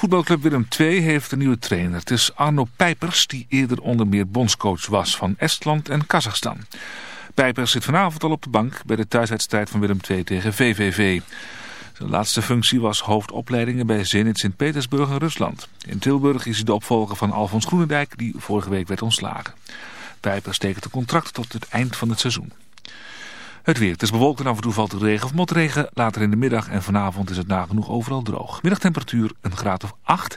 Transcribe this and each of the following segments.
Voetbalclub Willem II heeft een nieuwe trainer. Het is Arno Pijpers, die eerder onder meer bondscoach was van Estland en Kazachstan. Pijpers zit vanavond al op de bank bij de thuiswedstrijd van Willem II tegen VVV. Zijn laatste functie was hoofdopleidingen bij Zenit Sint-Petersburg in Rusland. In Tilburg is hij de opvolger van Alfons Groenendijk, die vorige week werd ontslagen. Pijpers tekent een contract tot het eind van het seizoen. Het weer. Het is bewolkt en af en toe valt er regen of motregen. Later in de middag en vanavond is het nagenoeg overal droog. Middagtemperatuur een graad of 8.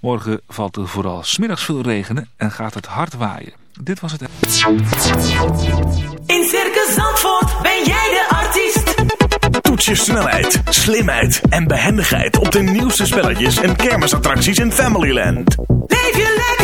Morgen valt er vooral smiddags veel regenen en gaat het hard waaien. Dit was het. In Circus Zandvoort ben jij de artiest. Toets je snelheid, slimheid en behendigheid op de nieuwste spelletjes en kermisattracties in Familyland. Leef je lekker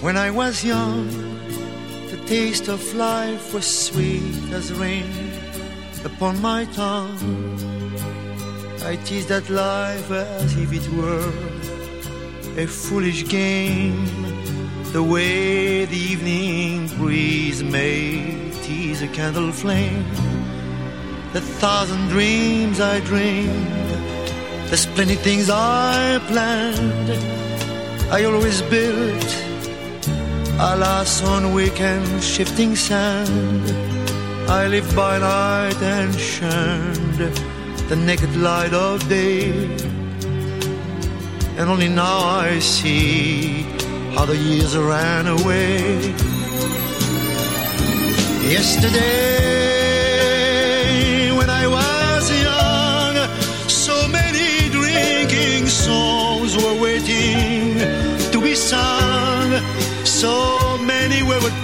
when I was young, the taste of life was sweet as rain upon my tongue. I teased that life as if it were a foolish game, the way the evening breeze may tease a candle flame. The thousand dreams I dreamed there's plenty things I planned. I always built, alas, on weekend shifting sand. I lived by night and shunned the naked light of day. And only now I see how the years ran away. Yesterday, when I was young, so many drinking souls were waiting to be sung. So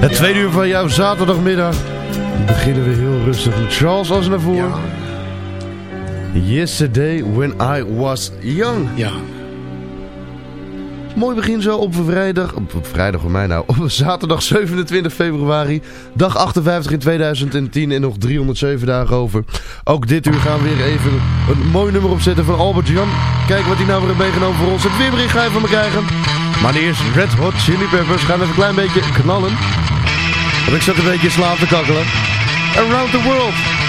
Het tweede uur van jouw zaterdagmiddag beginnen we heel rustig met Charles als naar voren. Ja, Yesterday when I was young. ja. Mooi begin zo op vrijdag, op vrijdag voor mij nou, op zaterdag 27 februari. Dag 58 in 2010 en nog 307 dagen over. Ook dit uur gaan we weer even een mooi nummer opzetten van Albert Jan. Kijk wat hij nou weer heeft meegenomen voor ons. Het weerbericht ga je van me krijgen. Maar eerst Red Hot Chili Peppers gaan even een klein beetje knallen. Want ik zat een beetje slaap te kakkelen. Around the World.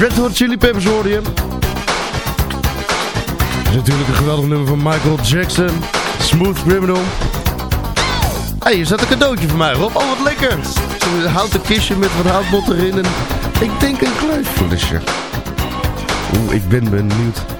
Red Hot Chili Peppers hoorde. Dat is natuurlijk een geweldig nummer van Michael Jackson. Smooth Criminal. Hé, hey, je zat een cadeautje voor mij, Rob. Oh, wat lekker. Zo'n houten kistje met wat houtbot erin. En ik denk een kluisflesje. Oeh, ik ben benieuwd.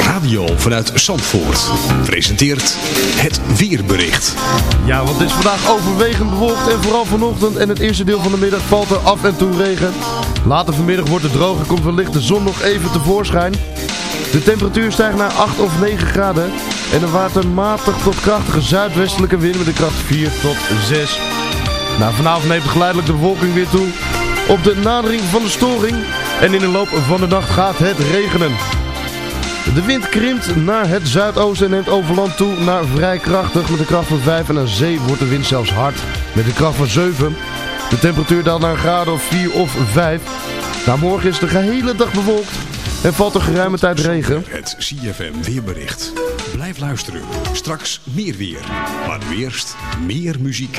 Radio vanuit Zandvoort. Presenteert het weerbericht. Ja, want het is vandaag overwegend bewolkt en vooral vanochtend en het eerste deel van de middag valt er af en toe regen. Later vanmiddag wordt het droog en komt wellicht de zon nog even tevoorschijn. De temperatuur stijgt naar 8 of 9 graden en er een matig tot krachtige zuidwestelijke wind met een kracht 4 tot 6. Nou, vanavond neemt geleidelijk de bewolking weer toe op de nadering van de storing en in de loop van de nacht gaat het regenen. De wind krimpt naar het zuidoosten en neemt over land toe naar vrij krachtig met een kracht van 5 en aan zee wordt de wind zelfs hard met een kracht van 7. De temperatuur daalt naar een of 4 of 5. Nou, morgen is de gehele dag bewolkt en valt er geruime tijd regen. Het CFM weerbericht. Blijf luisteren. Straks meer weer. Maar nu eerst meer muziek.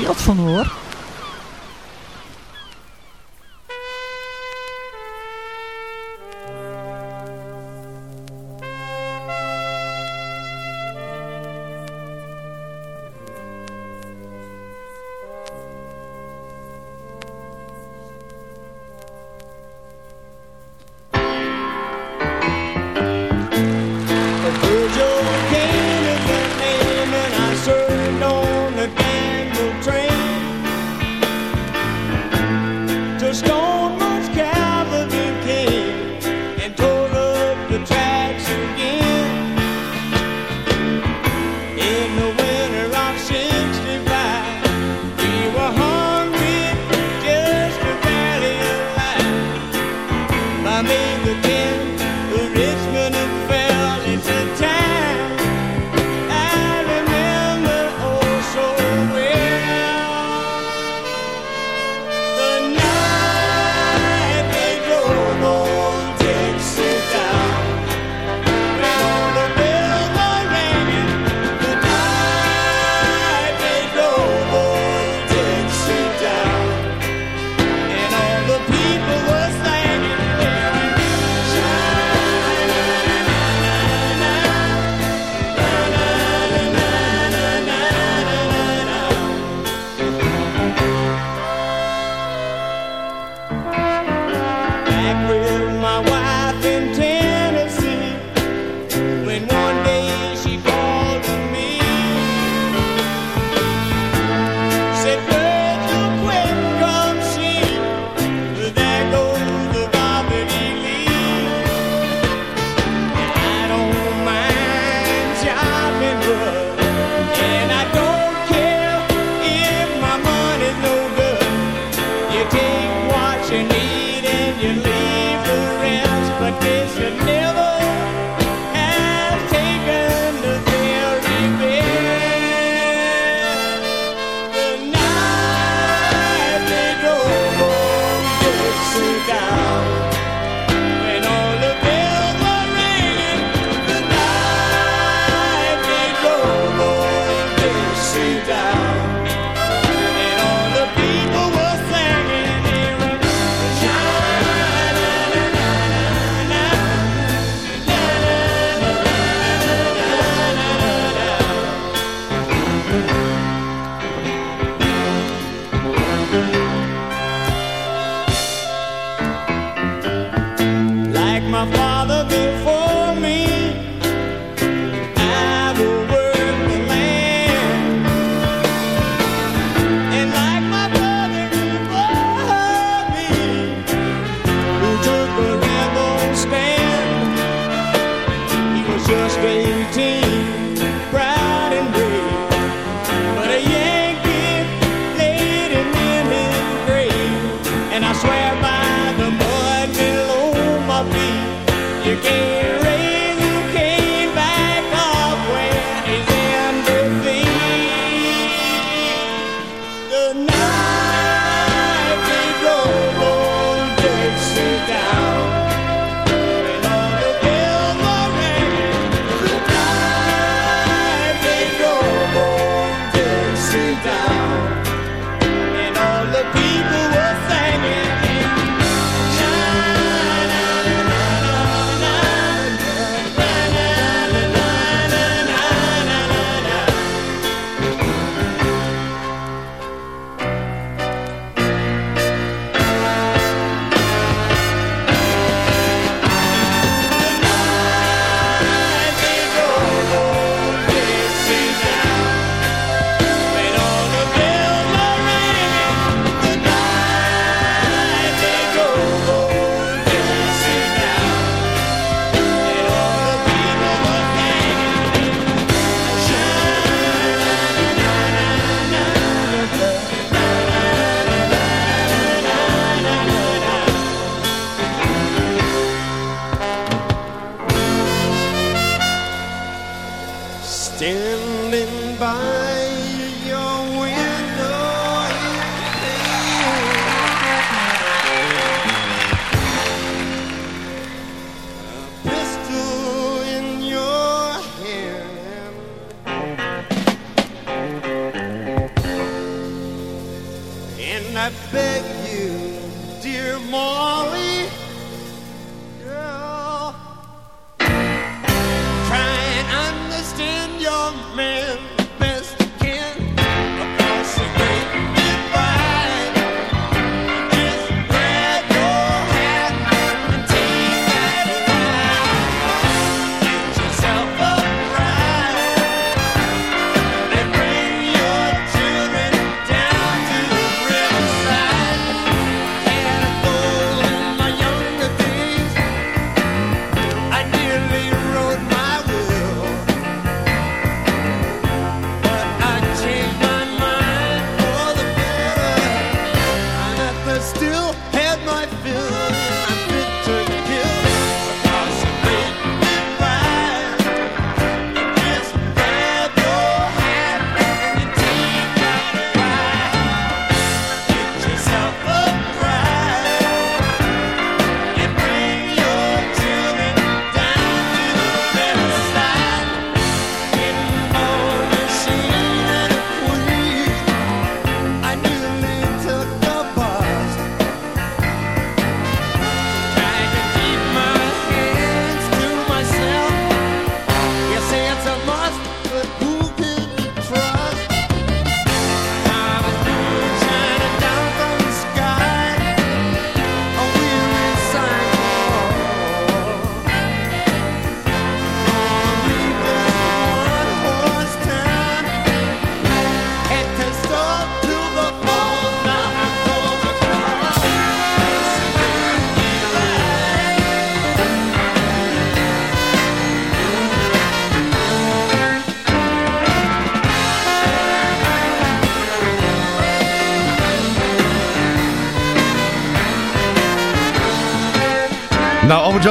wild van hoor. By May the 10th,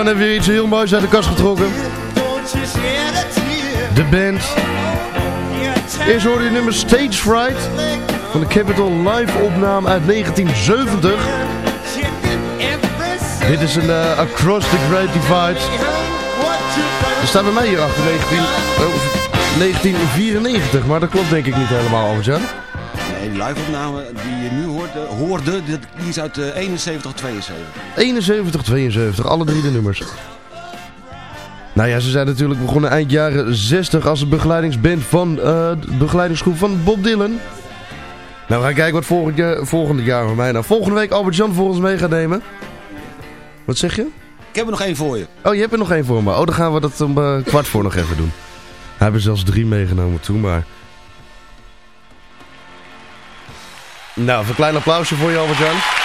Albert-Jan heeft weer iets heel moois uit de kast getrokken. De band. Eerst hoorde je nummer Stage Fright van de Capitol live opname uit 1970. Dit is een uh, Across the Great Divide. Er staat bij mij hier achter 19, oh, 1994, maar dat klopt denk ik niet helemaal, Albert-Jan. Nee, die live-opname die je nu hoort, uh, hoorde, die is uit uh, 71, 72. 71, 72, alle drie de nummers. Nou ja, ze zijn natuurlijk begonnen eind jaren 60 als een begeleidingsband van uh, de begeleidingsgroep van Bob Dylan. Nou, we gaan kijken wat volgend jaar, volgende jaar van mij nou. Volgende week Albert-Jan voor ons mee gaat nemen. Wat zeg je? Ik heb er nog één voor je. Oh, je hebt er nog één voor me. Oh, dan gaan we dat om uh, kwart voor nog even doen. We hebben zelfs drie meegenomen toen, maar... Nou, een klein applausje voor je, Albert-Jan.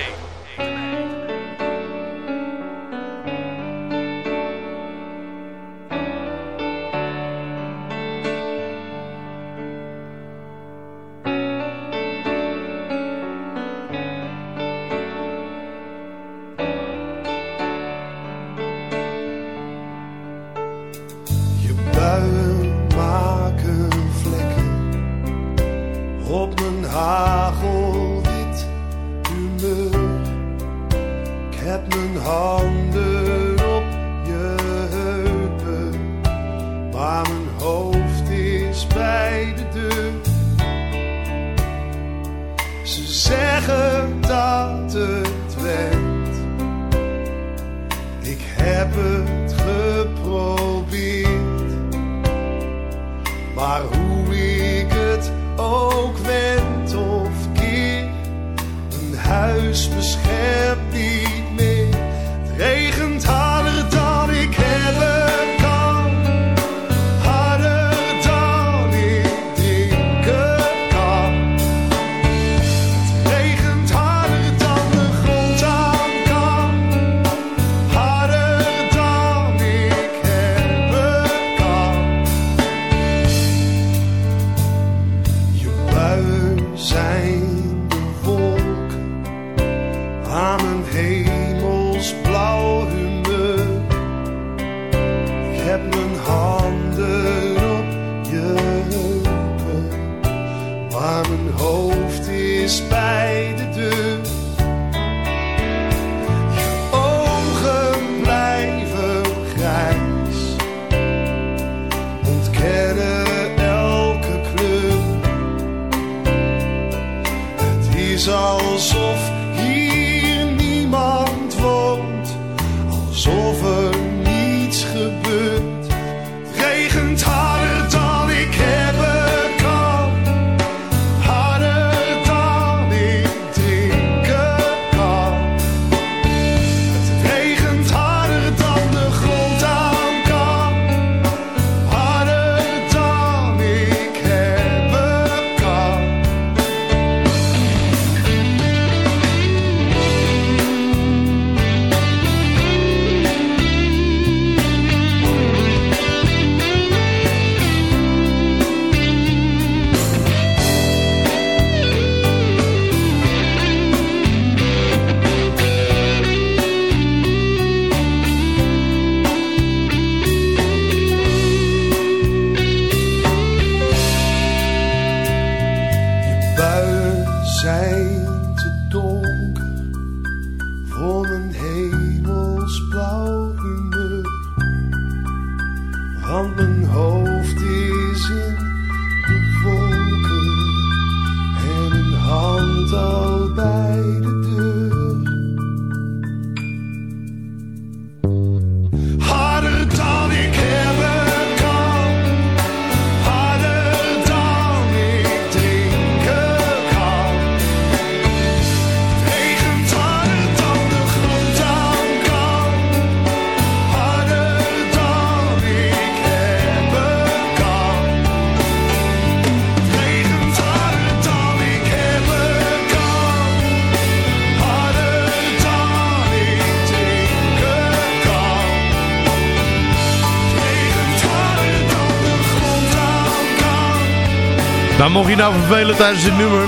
Mocht je nou vervelen tijdens dit nummer,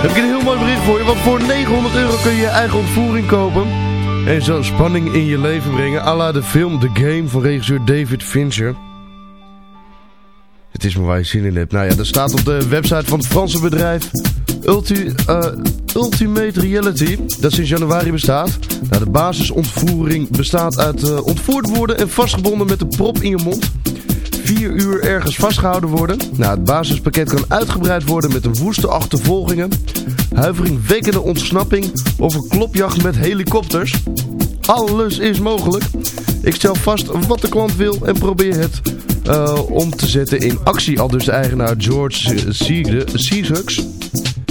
heb ik een heel mooi bericht voor je. Want voor 900 euro kun je je eigen ontvoering kopen. En zo spanning in je leven brengen. à la de film The Game van regisseur David Fincher. Het is maar waar je zin in hebt. Nou ja, dat staat op de website van het Franse bedrijf Ulti, eh, Ultimate Reality. Dat sinds januari bestaat. Nou, de basisontvoering bestaat uit eh, ontvoerd worden en vastgebonden met een prop in je mond vier uur ergens vastgehouden worden. Nou, het basispakket kan uitgebreid worden met woeste achtervolgingen, huiveringwekkende ontsnapping of een klopjacht met helikopters. Alles is mogelijk. Ik stel vast wat de klant wil en probeer het eh, om te zetten in actie. Al dus de eigenaar George Seahux.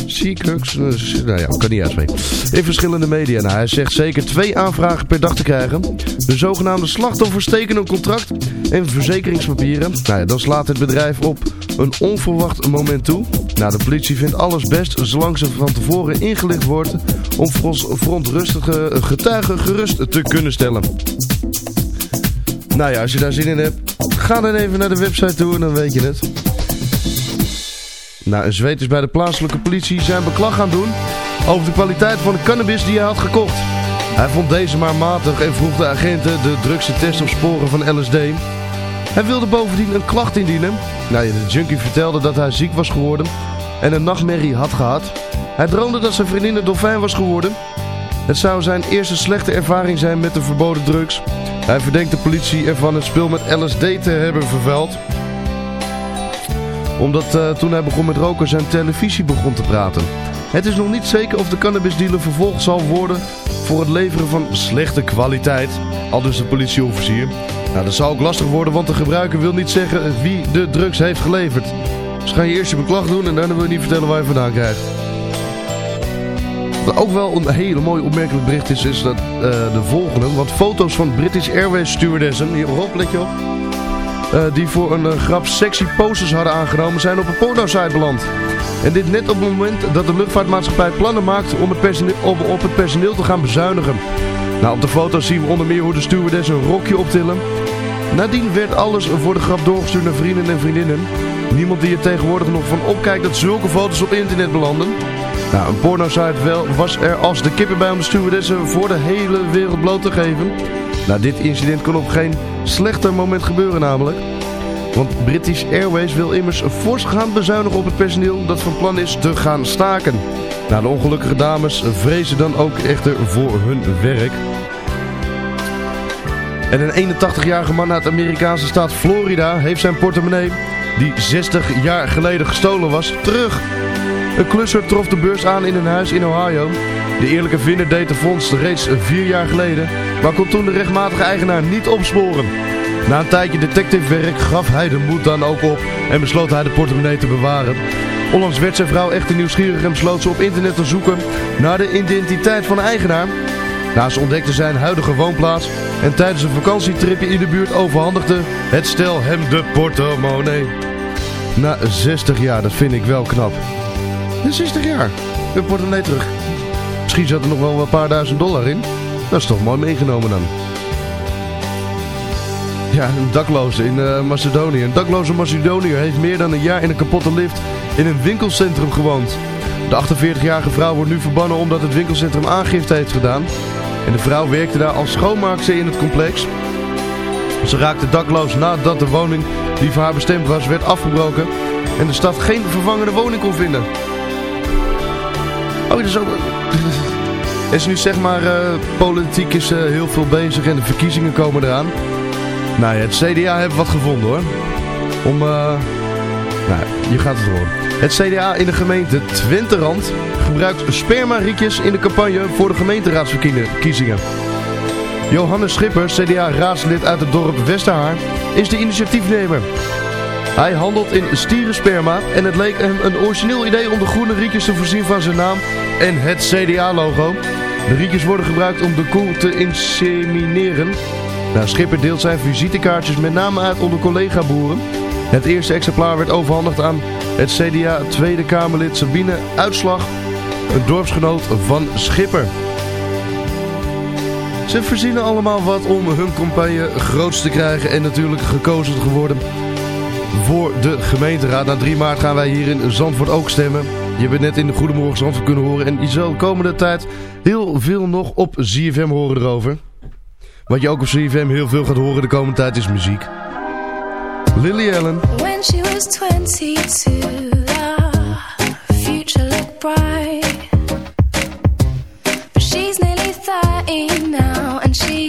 Seahux, eh, nou ja, kan niet uitspreken. In verschillende media. Nou, hij zegt zeker twee aanvragen per dag te krijgen. De zogenaamde slachtoffers tekenen een contract en verzekeringspapieren. Nou ja, dan slaat het bedrijf op een onverwacht moment toe. Nou, de politie vindt alles best zolang ze van tevoren ingelicht wordt om verontrustige getuigen gerust te kunnen stellen. Nou ja, als je daar zin in hebt, ga dan even naar de website toe en dan weet je het. Nou, een Zweed is bij de plaatselijke politie zijn beklag gaan doen over de kwaliteit van de cannabis die hij had gekocht. Hij vond deze maar matig en vroeg de agenten de drugste test op sporen van LSD. Hij wilde bovendien een klacht indienen. Nou, de junkie vertelde dat hij ziek was geworden en een nachtmerrie had gehad. Hij droomde dat zijn vriendin een dolfijn was geworden. Het zou zijn eerste slechte ervaring zijn met de verboden drugs. Hij verdenkt de politie ervan het spul met LSD te hebben vervuild. Omdat uh, toen hij begon met roken zijn televisie begon te praten. Het is nog niet zeker of de cannabisdealer vervolgd zal worden voor het leveren van slechte kwaliteit. Al dus de politieofficier. Nou, dat zou ook lastig worden, want de gebruiker wil niet zeggen wie de drugs heeft geleverd. Dus ga je eerst je beklag doen en daarna wil je niet vertellen waar je vandaan krijgt. Wat ook wel een hele mooi opmerkelijk bericht is, is dat, uh, de volgende. Want foto's van British Airways stewardessen, hier Rob, let je op. Uh, die voor een uh, grap sexy posters hadden aangenomen, zijn op een porno-site beland. En dit net op het moment dat de luchtvaartmaatschappij plannen maakt om het personeel, op het personeel te gaan bezuinigen. Nou, op de foto's zien we onder meer hoe de stewardess een rokje optillen. Nadien werd alles voor de grap doorgestuurd naar vrienden en vriendinnen. Niemand die er tegenwoordig nog van opkijkt dat zulke foto's op internet belanden. Nou, een pornosite wel was er als de kippen bij om de stewardessen voor de hele wereld bloot te geven. Nou, dit incident kon op geen slechter moment gebeuren namelijk. Want British Airways wil immers fors gaan bezuinigen op het personeel dat van plan is te gaan staken. Nou, de ongelukkige dames vrezen dan ook echter voor hun werk. En een 81-jarige man uit de Amerikaanse staat Florida heeft zijn portemonnee, die 60 jaar geleden gestolen was, terug. Een klusser trof de beurs aan in een huis in Ohio. De eerlijke vinder deed de vondst reeds vier jaar geleden, maar kon toen de rechtmatige eigenaar niet opsporen. Na een tijdje detectivewerk gaf hij de moed dan ook op en besloot hij de portemonnee te bewaren. Onlangs werd zijn vrouw echter nieuwsgierig en besloot ze op internet te zoeken naar de identiteit van de eigenaar. Na ze ontdekte zijn huidige woonplaats en tijdens een vakantietripje in de buurt overhandigde het stel hem de portemonnee. Na 60 jaar, dat vind ik wel knap. Na 60 jaar, de portemonnee terug. Misschien zat er nog wel een paar duizend dollar in. Dat is toch mooi meegenomen dan. Ja, een dakloze in uh, Macedonië. Een dakloze Macedoniër heeft meer dan een jaar in een kapotte lift in een winkelcentrum gewoond. De 48-jarige vrouw wordt nu verbannen omdat het winkelcentrum aangifte heeft gedaan. En de vrouw werkte daar als schoonmaakster in het complex. Ze raakte dakloos nadat de woning die voor haar bestemd was werd afgebroken. En de stad geen vervangende woning kon vinden. Oh, dat is ook... is nu zeg maar, uh, politiek is uh, heel veel bezig en de verkiezingen komen eraan. Nou ja, het CDA heeft wat gevonden hoor. Om, uh, nou, je gaat het horen. Het CDA in de gemeente Twenterand gebruikt spermarietjes in de campagne voor de gemeenteraadsverkiezingen. Johannes Schipper, CDA-raadslid uit het dorp Westerhaar, is de initiatiefnemer. Hij handelt in stierensperma en het leek hem een origineel idee om de groene rietjes te voorzien van zijn naam en het CDA-logo. De rietjes worden gebruikt om de koe te insemineren. Nou, Schipper deelt zijn visitekaartjes met name uit onder collega-boeren. Het eerste exemplaar werd overhandigd aan het CDA Tweede Kamerlid Sabine Uitslag, een dorpsgenoot van Schipper. Ze verzinnen allemaal wat om hun campagne groot te krijgen en natuurlijk gekozen te worden voor de gemeenteraad. Na 3 maart gaan wij hier in Zandvoort ook stemmen. Je bent net in de Goedemorgen Zandvoort kunnen horen en je zal de komende tijd heel veel nog op ZFM horen erover. Wat je ook op CFM heel veel gaat horen de komende tijd is muziek. Lily Allen. When she was 22, the future looked bright. But she's nearly 30 now and she's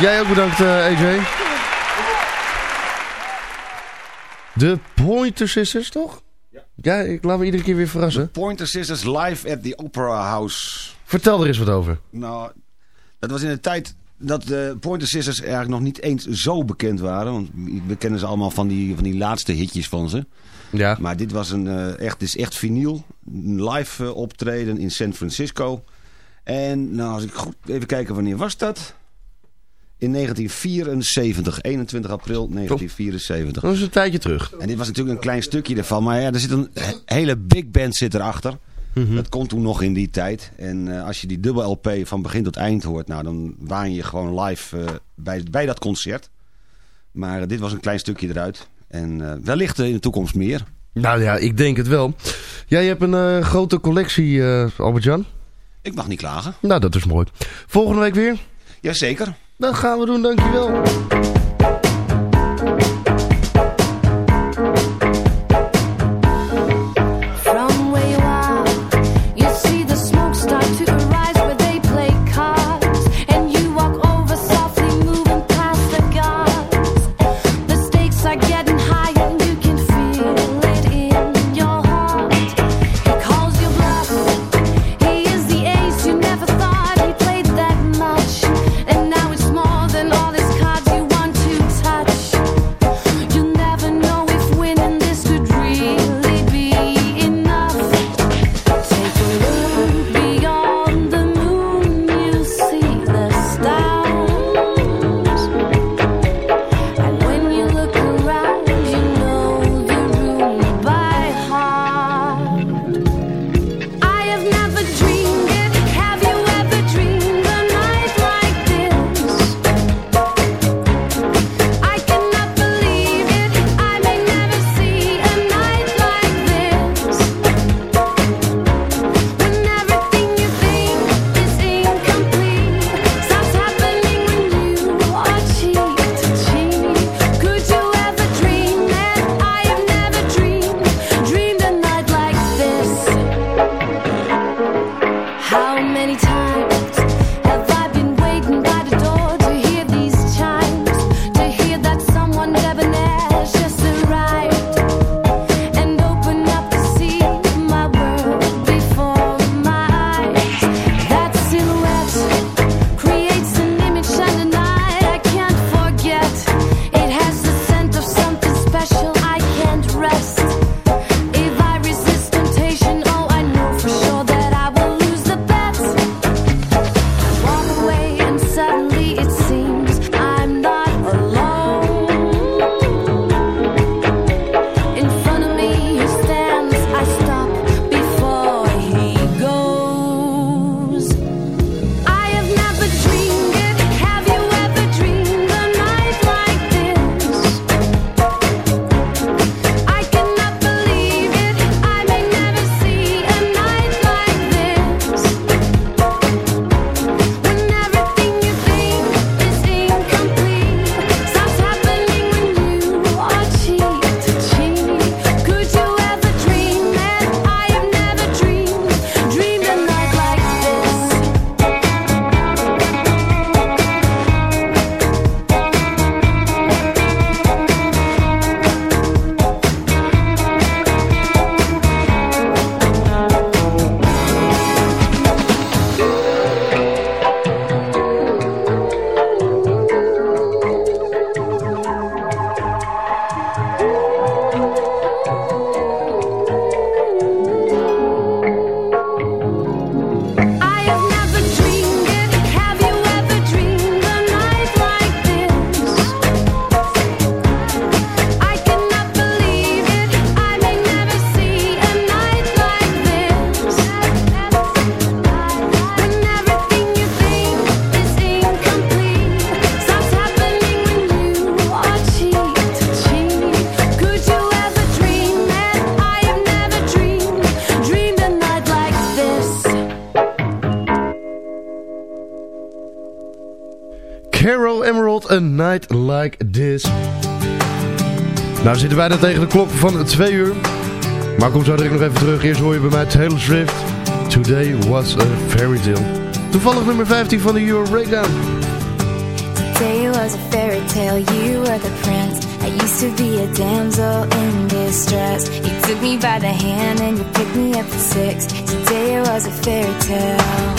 Jij ook bedankt, eh, AJ. De Pointer Sisters, toch? Ja. ja, ik laat me iedere keer weer verrassen. Pointer Sisters live at the Opera House. Vertel er eens wat over. Nou, dat was in de tijd dat de Pointer Sisters eigenlijk nog niet eens zo bekend waren. Want we kennen ze allemaal van die, van die laatste hitjes van ze. Ja. Maar dit was een, eh, echt, dit is echt vinyl. Een live eh, optreden in San Francisco. En nou, als ik goed even kijken wanneer was dat in 1974, 21 april 1974. Dat is een tijdje terug. En dit was natuurlijk een klein stukje ervan. Maar ja, er zit een hele big band zit erachter. Mm. Dat komt toen nog in die tijd. En eh, als je die dubbel LP van begin tot eind hoort... Nou, dan waan je gewoon live eh, bij, bij dat concert. Maar eh, dit was een klein stukje eruit. En wellicht in de toekomst meer. Nou ja, ik denk het wel. Jij hebt een grote collectie, Albert-Jan. Ik mag niet klagen. Nou, dat is mooi. Volgende week weer? Jazeker. Dat gaan we doen, dankjewel. Nou zitten wij dan tegen de klok van 2 uur. Maar kom zo direct nog even terug. Eerst hoor je bij mij Taylor Swift. Today was a fairy tale. Toevallig nummer 15 van de Euro Breakdown. Today was a fairy tale, you were the prince. I used to be a damsel in distress. You took me by the hand and you picked me up at six. Today was a fairy tale.